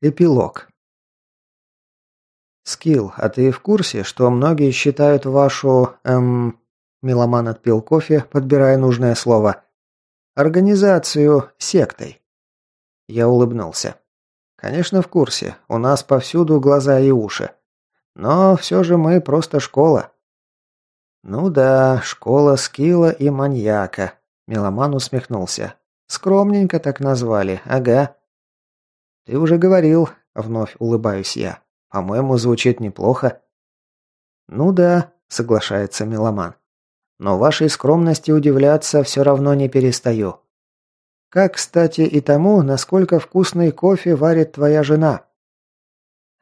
Эпилог. «Скилл, а ты в курсе, что многие считают вашу... эм...» Меломан отпил кофе, подбирая нужное слово. «Организацию сектой». Я улыбнулся. «Конечно, в курсе. У нас повсюду глаза и уши. Но все же мы просто школа». «Ну да, школа скилла и маньяка», — Меломан усмехнулся. «Скромненько так назвали, ага». «Ты уже говорил», — вновь улыбаюсь я. «По-моему, звучит неплохо». «Ну да», — соглашается меломан. «Но вашей скромности удивляться все равно не перестаю. Как, кстати, и тому, насколько вкусный кофе варит твоя жена».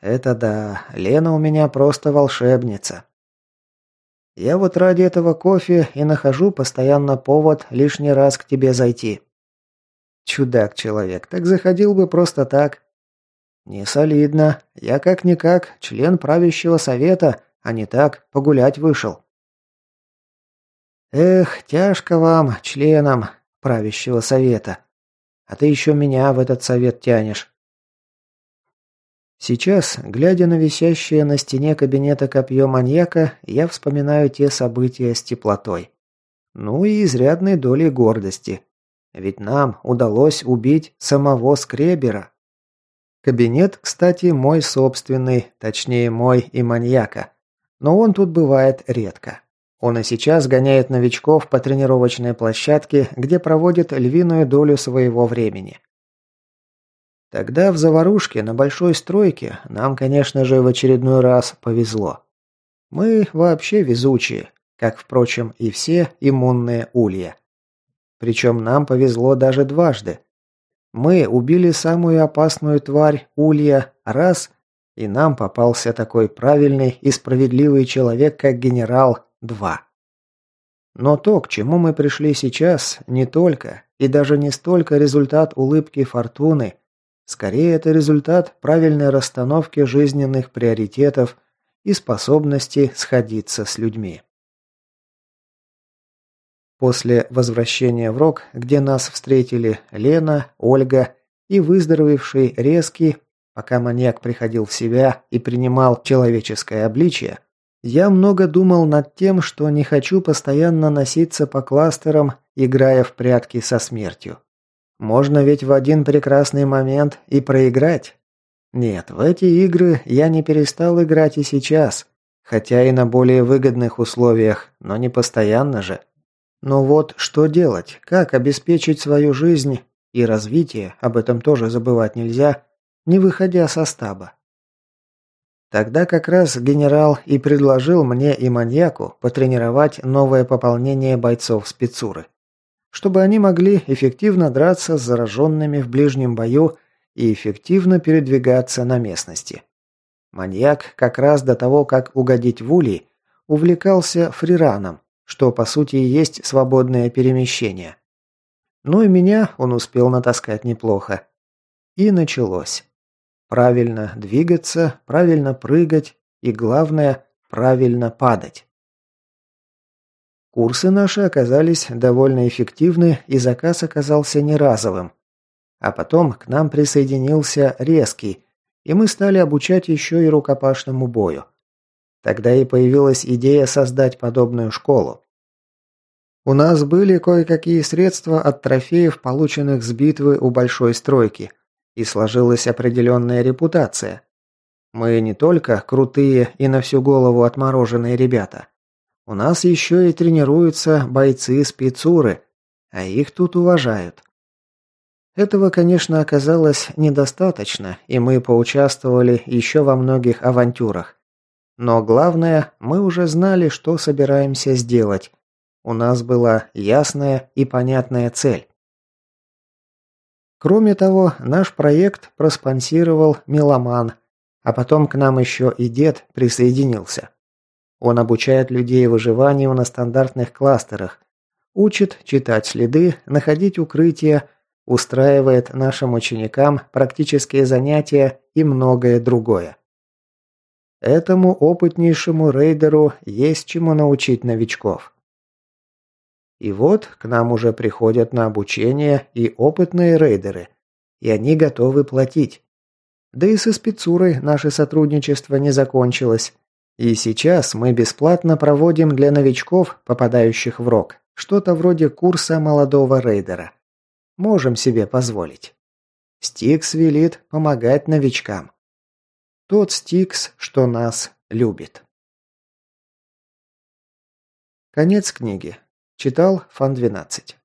«Это да, Лена у меня просто волшебница». «Я вот ради этого кофе и нахожу постоянно повод лишний раз к тебе зайти». Чудак-человек, так заходил бы просто так. Не солидно. Я как-никак член правящего совета, а не так погулять вышел. Эх, тяжко вам, членам правящего совета. А ты еще меня в этот совет тянешь. Сейчас, глядя на висящее на стене кабинета копье маньяка, я вспоминаю те события с теплотой. Ну и изрядной долей гордости. Ведь нам удалось убить самого Скребера. Кабинет, кстати, мой собственный, точнее мой и маньяка. Но он тут бывает редко. Он и сейчас гоняет новичков по тренировочной площадке, где проводит львиную долю своего времени. Тогда в заварушке на большой стройке нам, конечно же, в очередной раз повезло. Мы вообще везучие, как, впрочем, и все иммунные улья. Причем нам повезло даже дважды. Мы убили самую опасную тварь, Улья, раз, и нам попался такой правильный и справедливый человек, как генерал, два. Но то, к чему мы пришли сейчас, не только и даже не столько результат улыбки фортуны, скорее это результат правильной расстановки жизненных приоритетов и способности сходиться с людьми. После возвращения в Рок, где нас встретили Лена, Ольга и выздоровевший Резкий, пока маньяк приходил в себя и принимал человеческое обличие, я много думал над тем, что не хочу постоянно носиться по кластерам, играя в прятки со смертью. Можно ведь в один прекрасный момент и проиграть. Нет, в эти игры я не перестал играть и сейчас, хотя и на более выгодных условиях, но не постоянно же. Но вот что делать? Как обеспечить свою жизнь и развитие, об этом тоже забывать нельзя, не выходя со стаба? Тогда как раз генерал и предложил мне и маньяку потренировать новое пополнение бойцов спецуры, чтобы они могли эффективно драться с зараженными в ближнем бою и эффективно передвигаться на местности. Маньяк как раз до того, как угодить в улей, увлекался фрираном, что по сути и есть свободное перемещение. Ну и меня он успел натаскать неплохо. И началось. Правильно двигаться, правильно прыгать и, главное, правильно падать. Курсы наши оказались довольно эффективны, и заказ оказался не разовым. А потом к нам присоединился Резкий, и мы стали обучать еще и рукопашному бою. Тогда и появилась идея создать подобную школу. У нас были кое-какие средства от трофеев, полученных с битвы у большой стройки, и сложилась определенная репутация. Мы не только крутые и на всю голову отмороженные ребята. У нас еще и тренируются бойцы спецуры, а их тут уважают. Этого, конечно, оказалось недостаточно, и мы поучаствовали еще во многих авантюрах. Но главное, мы уже знали, что собираемся сделать. У нас была ясная и понятная цель. Кроме того, наш проект проспонсировал Меломан, а потом к нам еще и дед присоединился. Он обучает людей выживанию на стандартных кластерах, учит читать следы, находить укрытия, устраивает нашим ученикам практические занятия и многое другое. Этому опытнейшему рейдеру есть чему научить новичков. И вот к нам уже приходят на обучение и опытные рейдеры, и они готовы платить. Да и со спецурой наше сотрудничество не закончилось. И сейчас мы бесплатно проводим для новичков, попадающих в РОК, что-то вроде курса молодого рейдера. Можем себе позволить. Стикс велит помогать новичкам. Тот Стикс, что нас любит. Конец книги. Читал Фан 12.